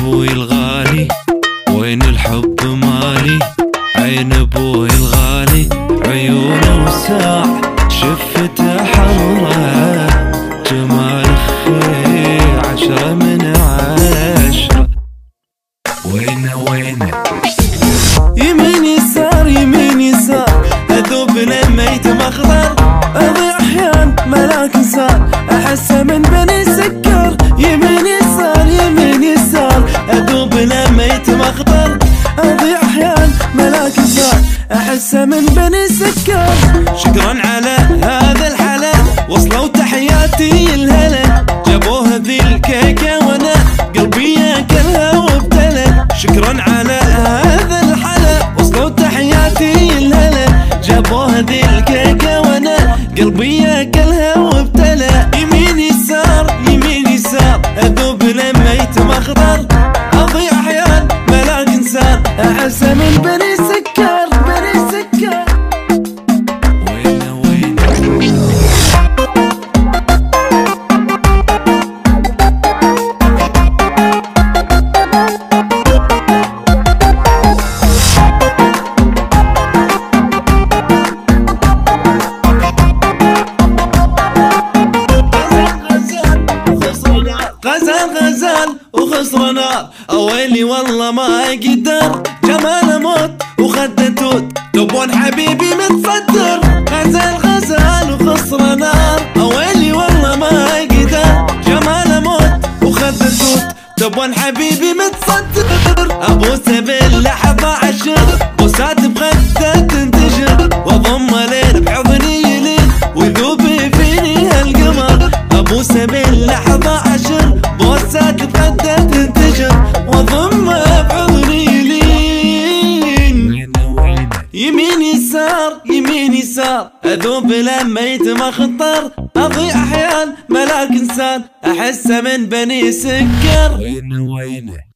ابوي الغالي، وين الحب مالي؟ عين ابوي الغالي، عيونه وساع شفته حمره جمال خي عشرة من عشرة. وينه وينه يمين يسار يمين يسار اذوب لما يتمخضر اضيع احيان ملاك صار احسه يتمخضر اضيع احيان ملاك صار احسه من بني سكر شكرا على هذا الحلال. وصلوا تحياتي الهلا. جابوها ذي الكيكه وانا قلبي ياكلها وابتلى. شكرا على هذا الحلا وصلوا تحياتي الهلا. جابوها ذي الكيكه وانا قلبي ياكلها وابتلى. يمين يسار يمين يسار. اذوب لما يتمخضر اضيع وخسر اويلي والله ما اقدر جمال اموت وخد توت تبون حبيبي متصدر غزال غزال وخسر نار. اويلي والله ما اقدر جمال اموت وخد توت تبون حبيبي ابو عشر. بوسات بخده تنتشر يمين يسار يمين يسار. اذوب لما يتمخطر اضيع احيان ملاك انسان احسه من بني سكر. وينه وينه؟